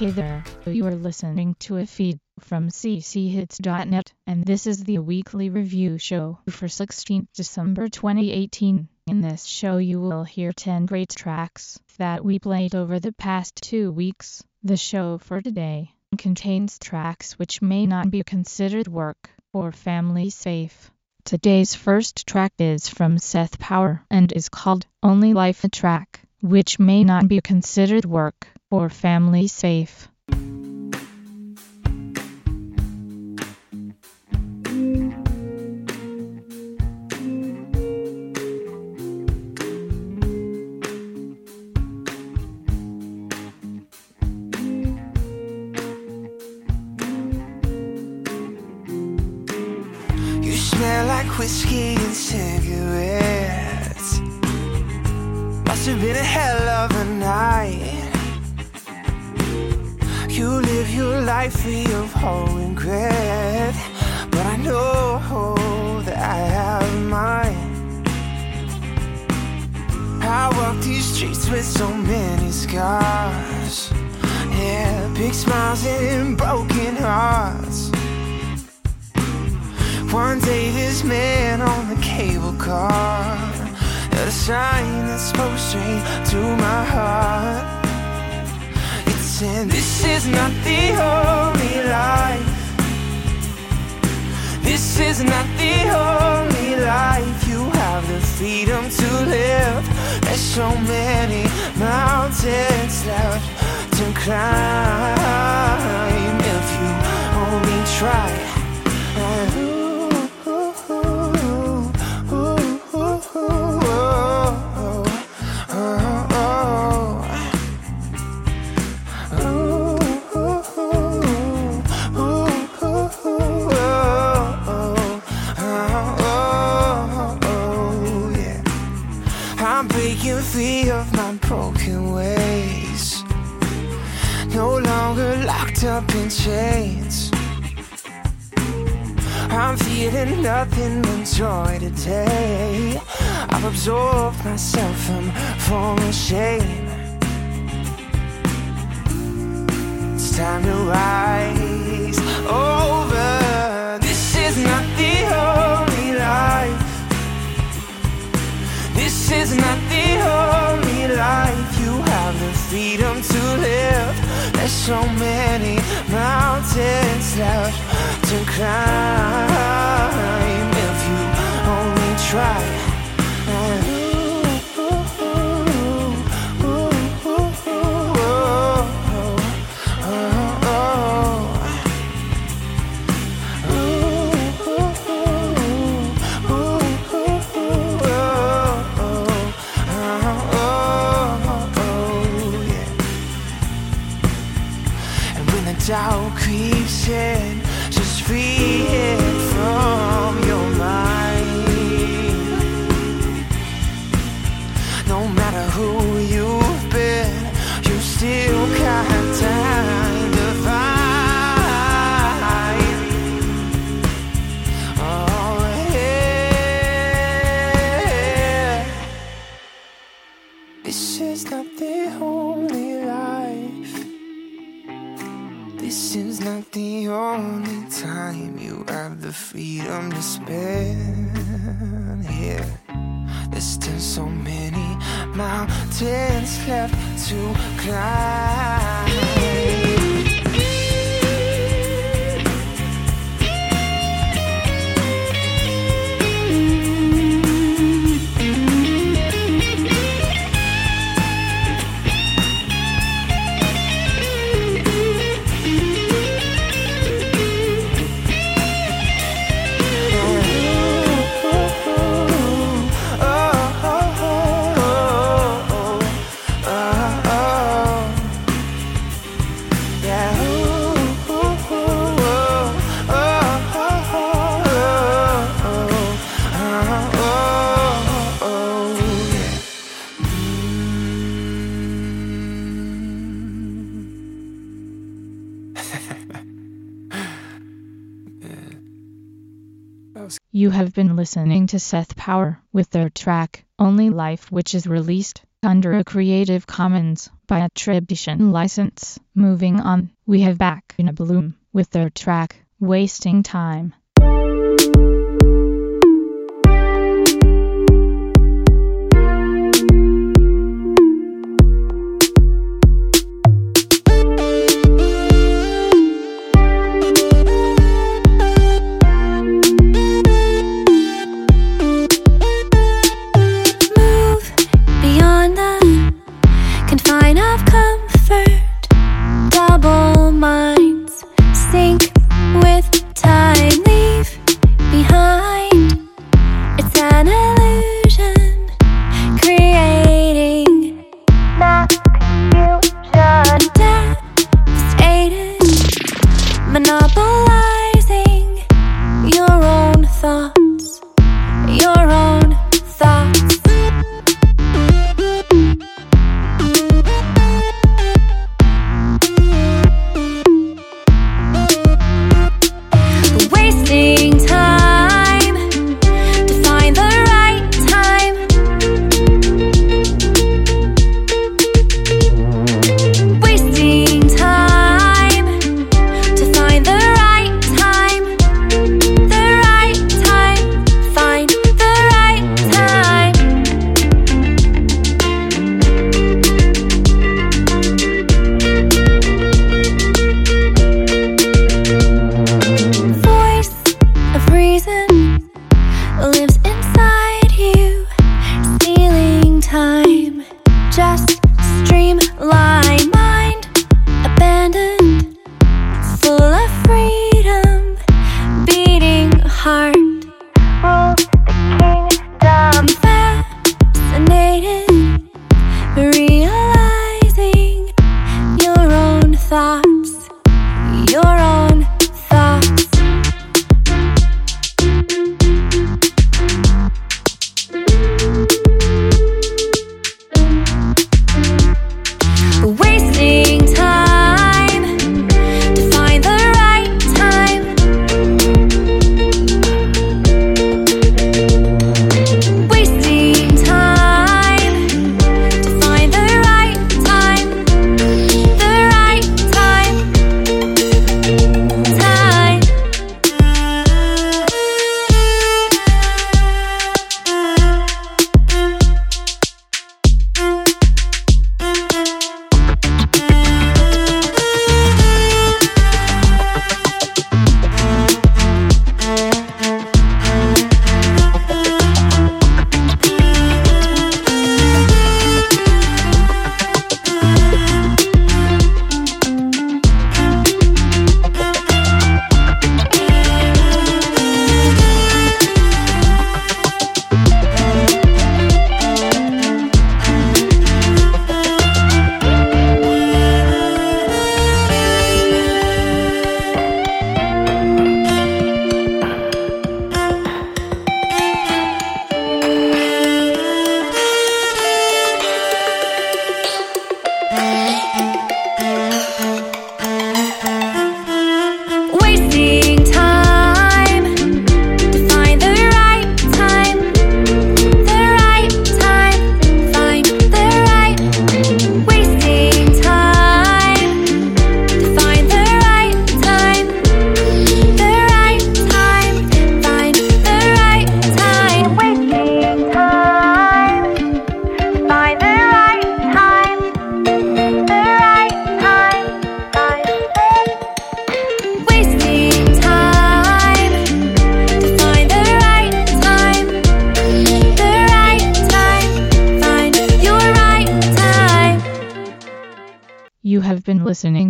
Hey there, you are listening to a feed from cchits.net, and this is the weekly review show for 16th December 2018. In this show you will hear 10 great tracks that we played over the past two weeks. The show for today contains tracks which may not be considered work or family safe. Today's first track is from Seth Power and is called Only Life a Track, which may not be considered work or family safe. Day this man on the cable car a sign that spoke straight to my heart. It said, This is not the only life. This is not the only life. You have the freedom to live. There's so many mountains left to climb if you only try. Up in chains. I'm feeling nothing but joy today. I've absorbed myself from former shame. It's time to rise over. This is not the only life. This is not the only life. You have the freedom to live. There's so many left to climb if you only try. Climb. Have been listening to Seth Power with their track Only Life which is released under a Creative Commons by attribution license. Moving on, we have Back in a Bloom with their track Wasting Time.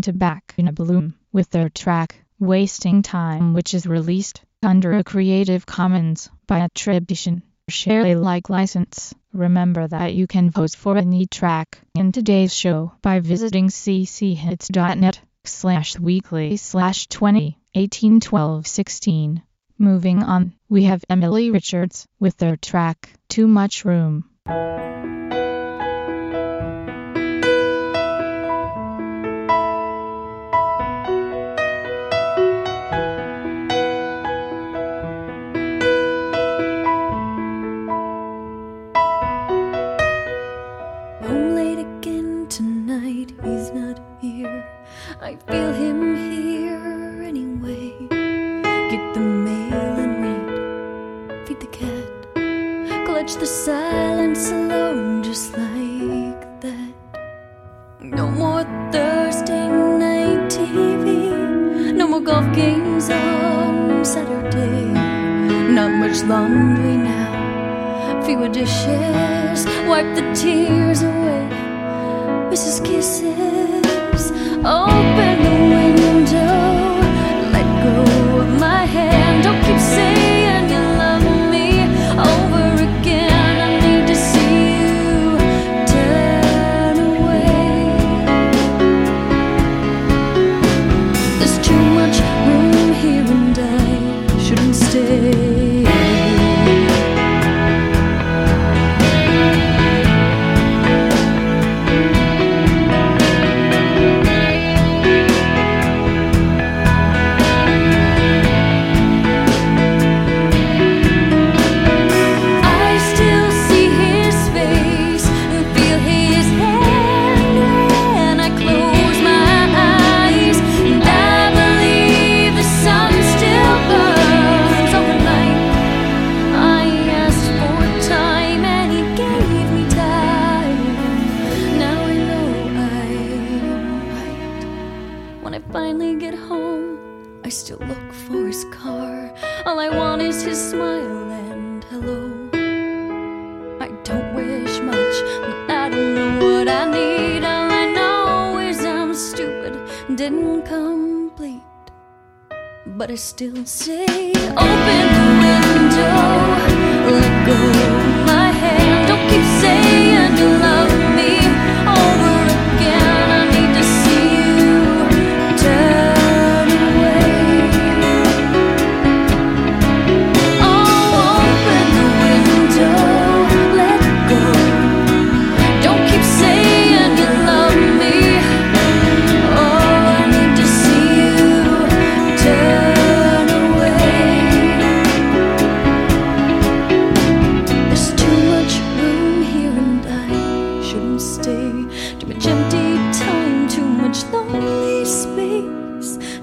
To Back in a Bloom with their track Wasting Time which is released under a Creative Commons by attribution share Alike license. Remember that you can vote for any track in today's show by visiting cchits.net slash weekly slash 20 18 12 16. Moving on, we have Emily Richards with their track Too Much Room.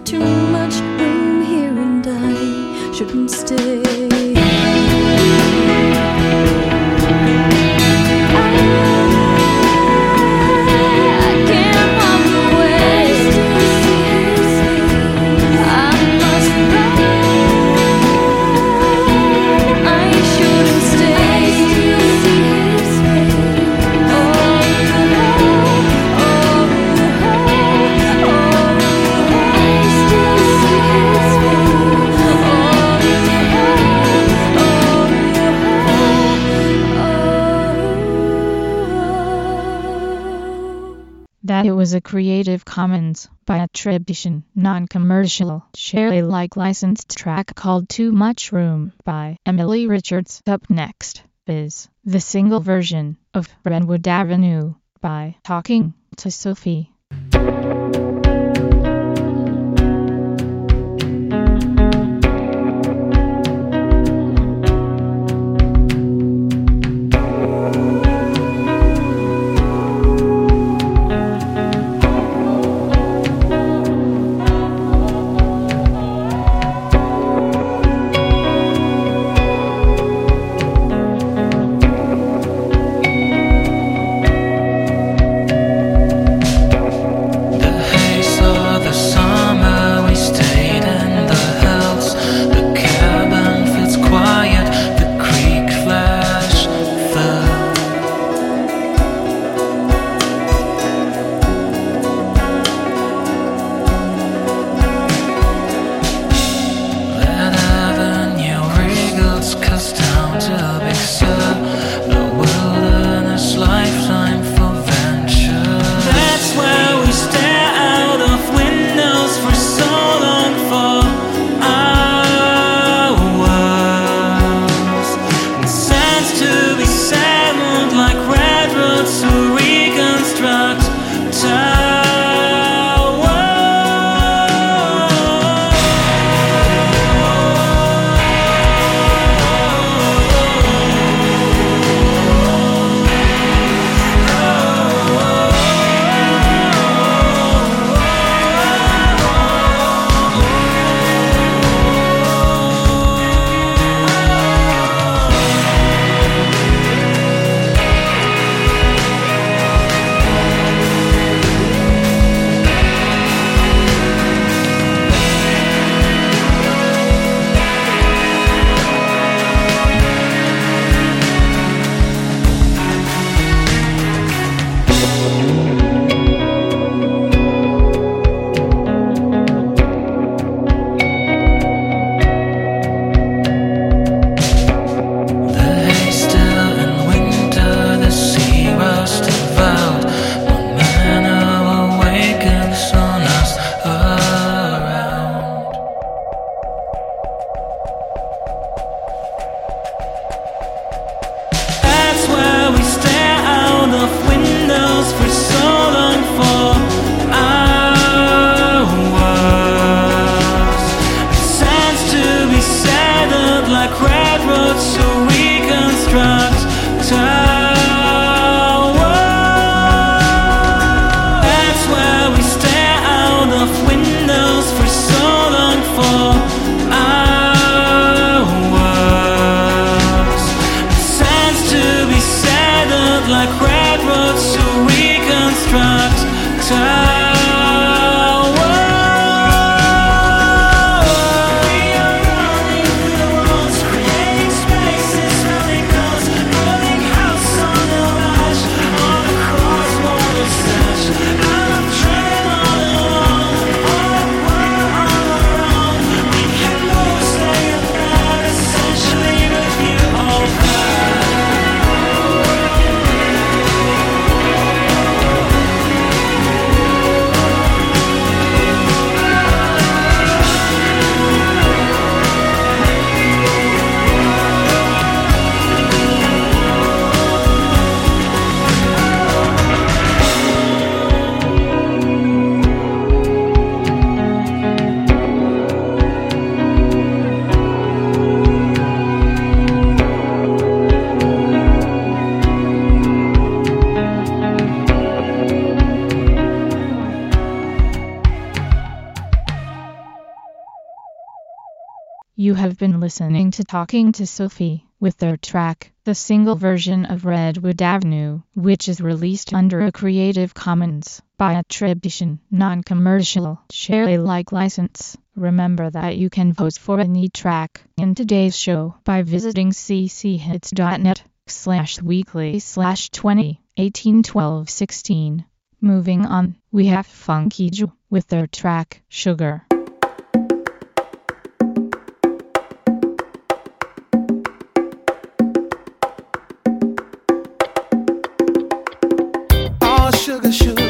too much room here and I shouldn't stay. Commons by attribution, non-commercial, share Alike licensed track called Too Much Room by Emily Richards. Up next is the single version of Redwood Avenue by Talking to Sophie. Listening to Talking to Sophie with their track, the single version of Redwood Avenue, which is released under a Creative Commons by attribution, non-commercial, share Alike license. Remember that you can vote for any track in today's show by visiting cchits.net slash weekly slash 20 18 12 16. Moving on, we have Funky Joe with their track, Sugar. Oh,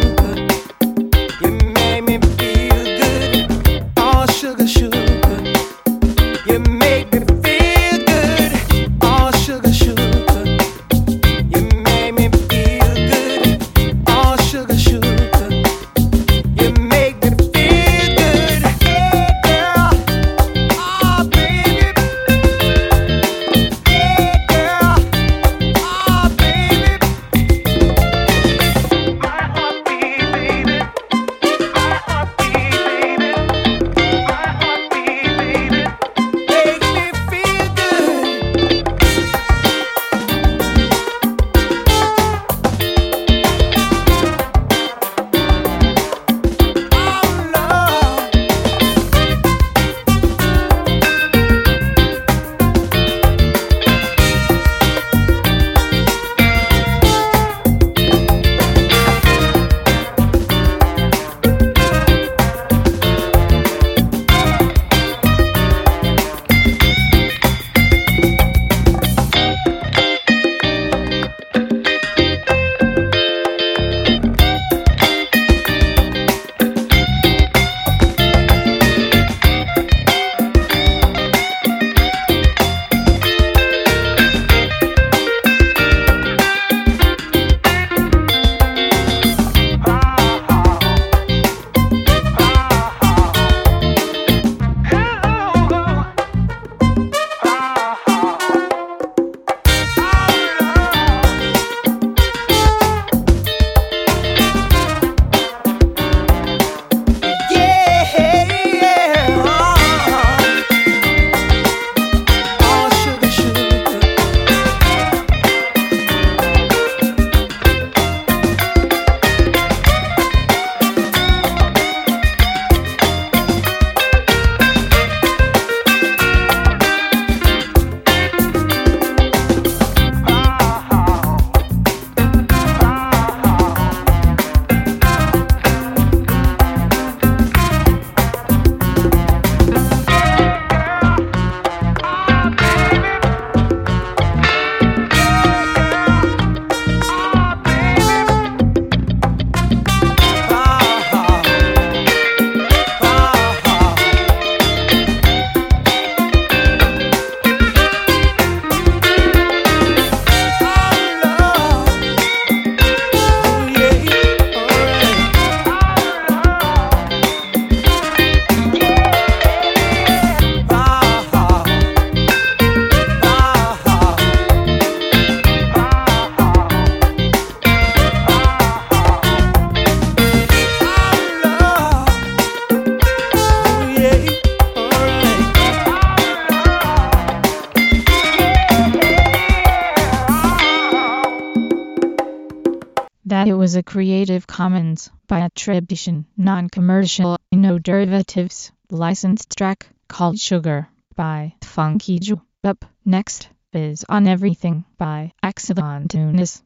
Creative Commons by attribution, non-commercial, no derivatives, licensed track called Sugar by Funky Joe. Up next is On Everything by Axelon Tunis.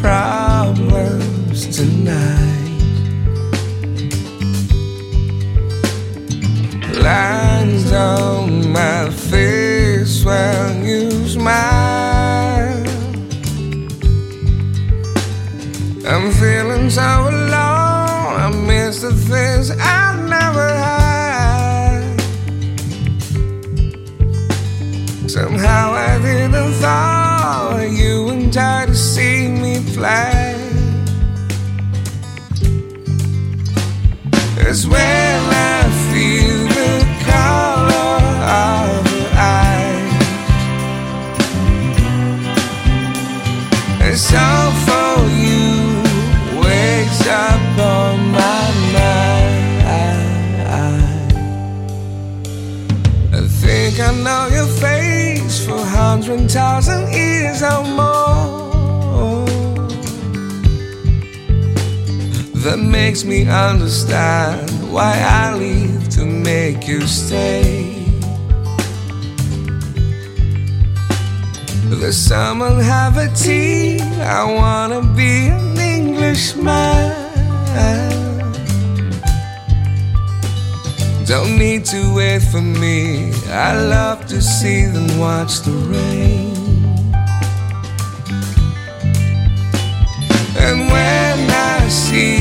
Problems tonight. Thousand years or more. That makes me understand why I leave to make you stay. The summer have a tea. I wanna be an Englishman. Don't need to wait for me. I love to see them watch the rain. And when I see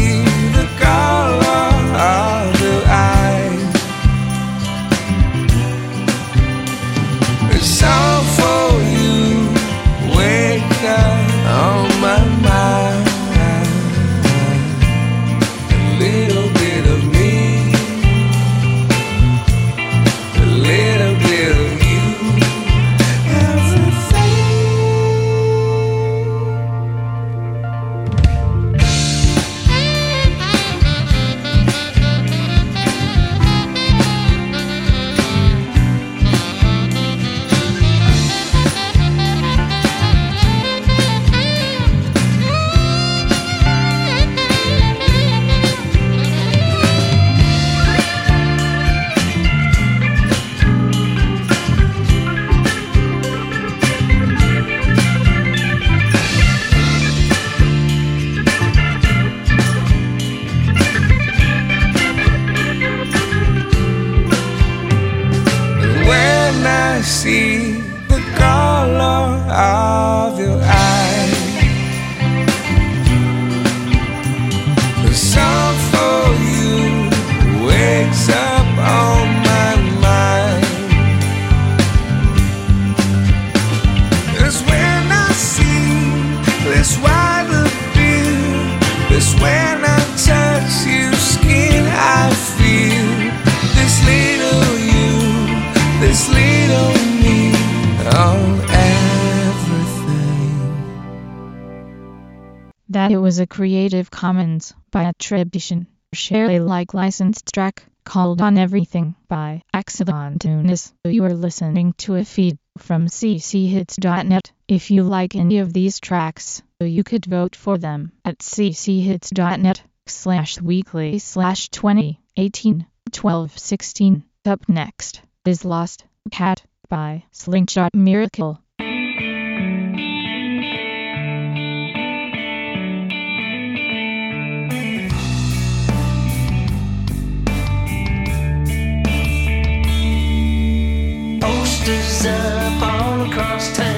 was a Creative Commons by attribution, share Alike licensed track called On Everything by Axelon Tunis. You are listening to a feed from cchits.net. If you like any of these tracks, you could vote for them at cchits.net slash weekly slash 2018 1216. Up next is Lost Cat by Slingshot Miracle. Posters up all across town.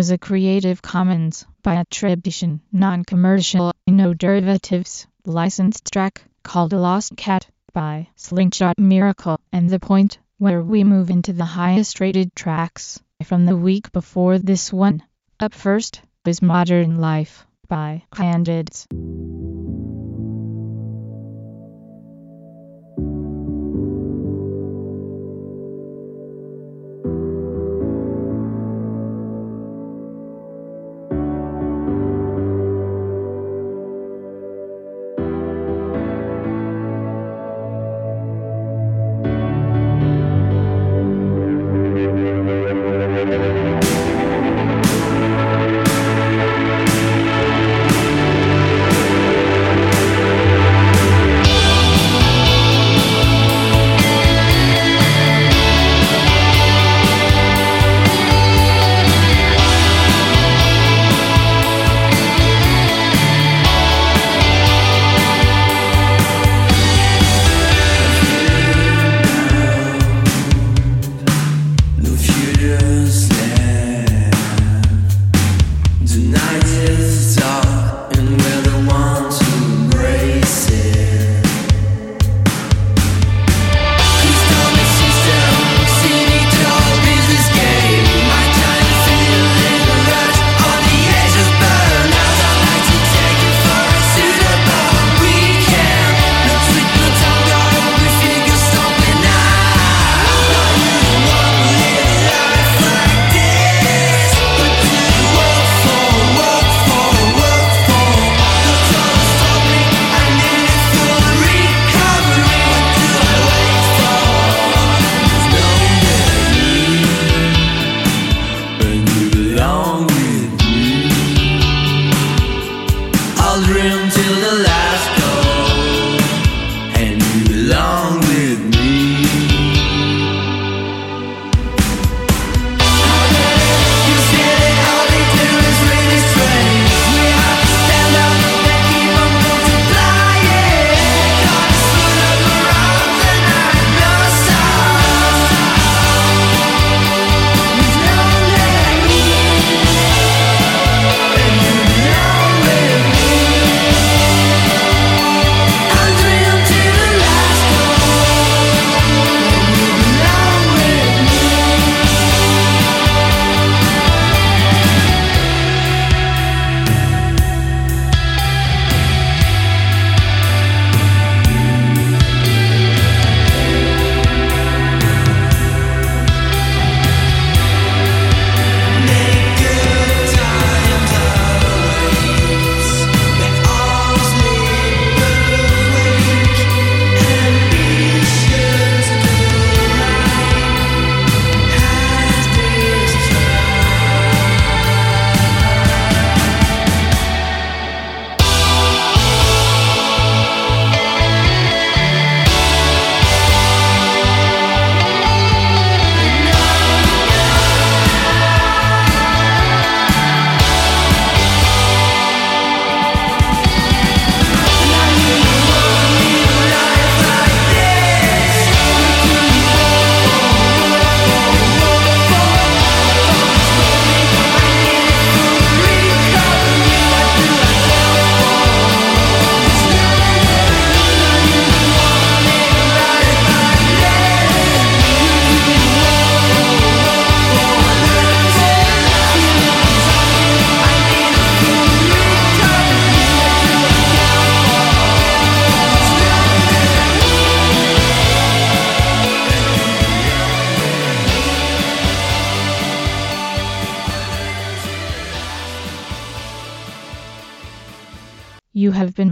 was a Creative Commons by attribution, non-commercial, no derivatives, licensed track called Lost Cat by Slingshot Miracle and The Point, where we move into the highest rated tracks from the week before this one. Up first is Modern Life by Candids.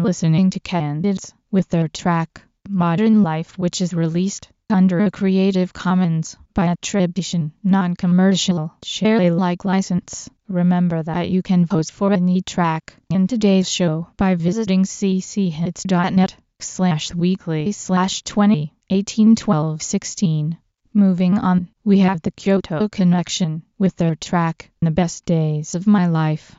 Listening to Candids with their track Modern Life which is released under a Creative Commons by attribution, non-commercial, share Alike license. Remember that you can vote for any track in today's show by visiting cchits.net slash weekly slash 20 18 12 16. Moving on, we have the Kyoto Connection with their track The Best Days of My Life.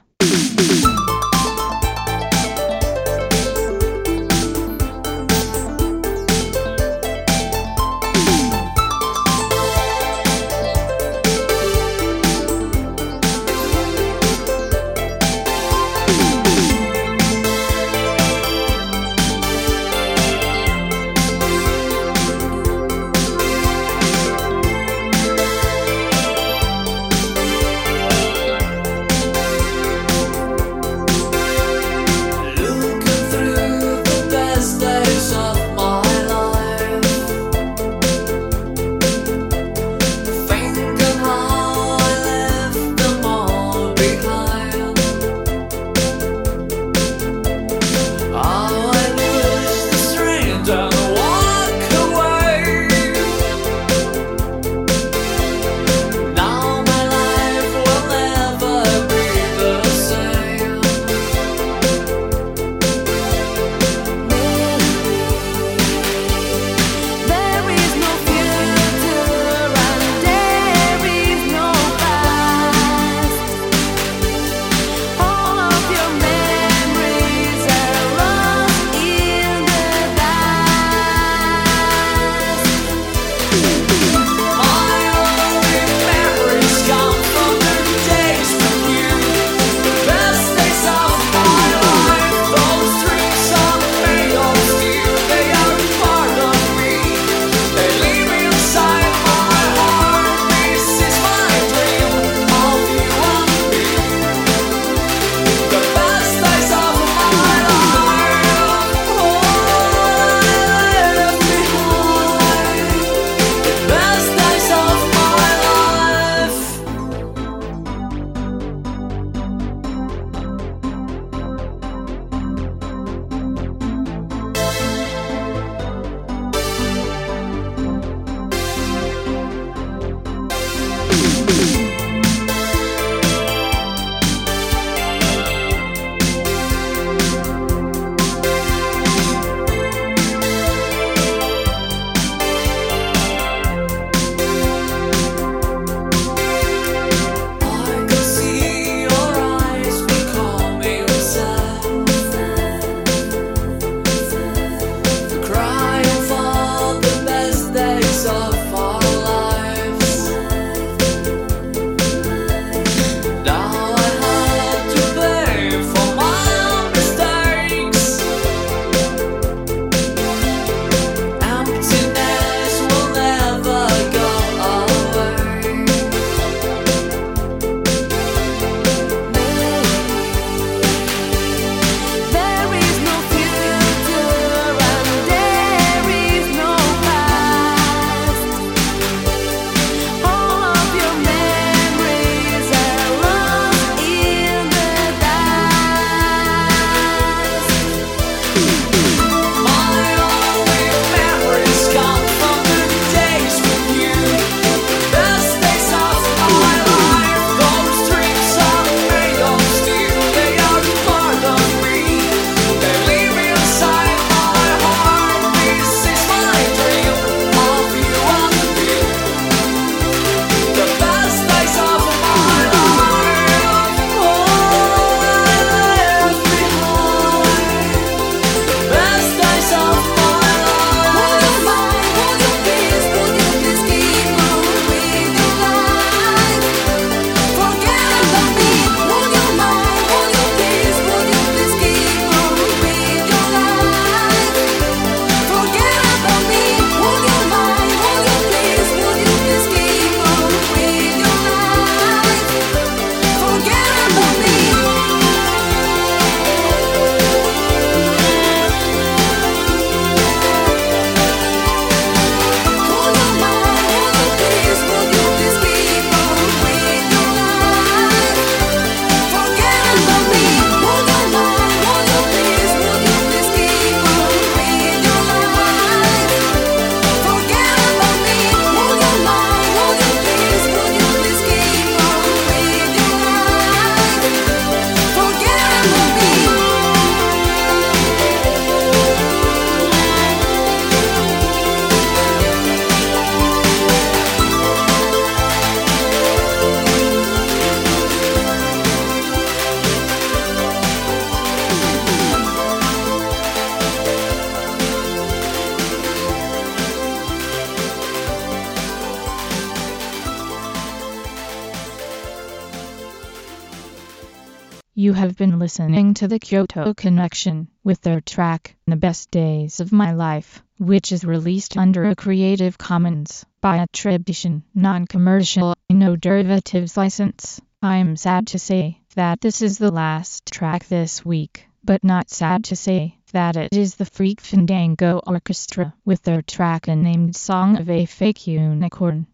Listening to the Kyoto Connection with their track The Best Days of My Life, which is released under a Creative Commons by attribution, non-commercial, no derivatives license. I'm sad to say that this is the last track this week, but not sad to say that it is the Freak Fandango Orchestra with their track and named Song of a Fake Unicorn.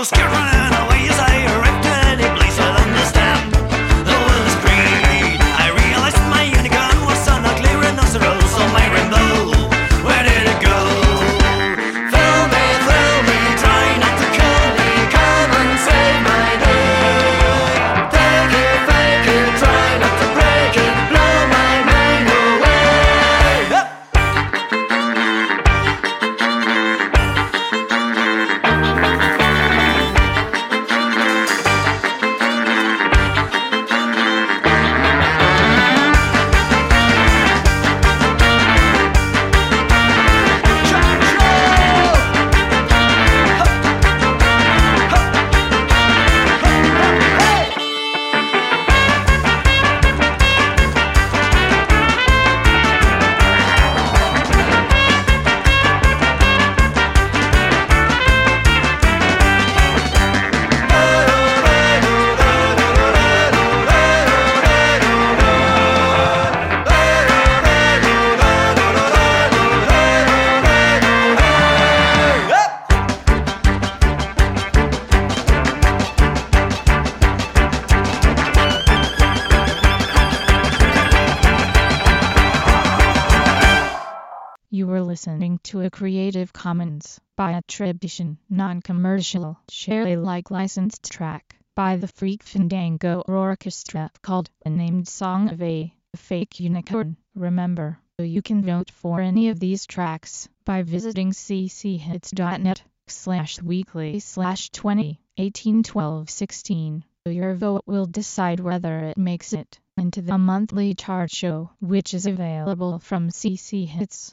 People scared listening to a Creative Commons by attribution, non-commercial, share Alike licensed track by the Freak Fandango Orchestra called A Named Song of a Fake Unicorn. Remember, you can vote for any of these tracks by visiting cchits.net slash weekly slash 20 18 12 16. Your vote will decide whether it makes it into the monthly chart show, which is available from cchits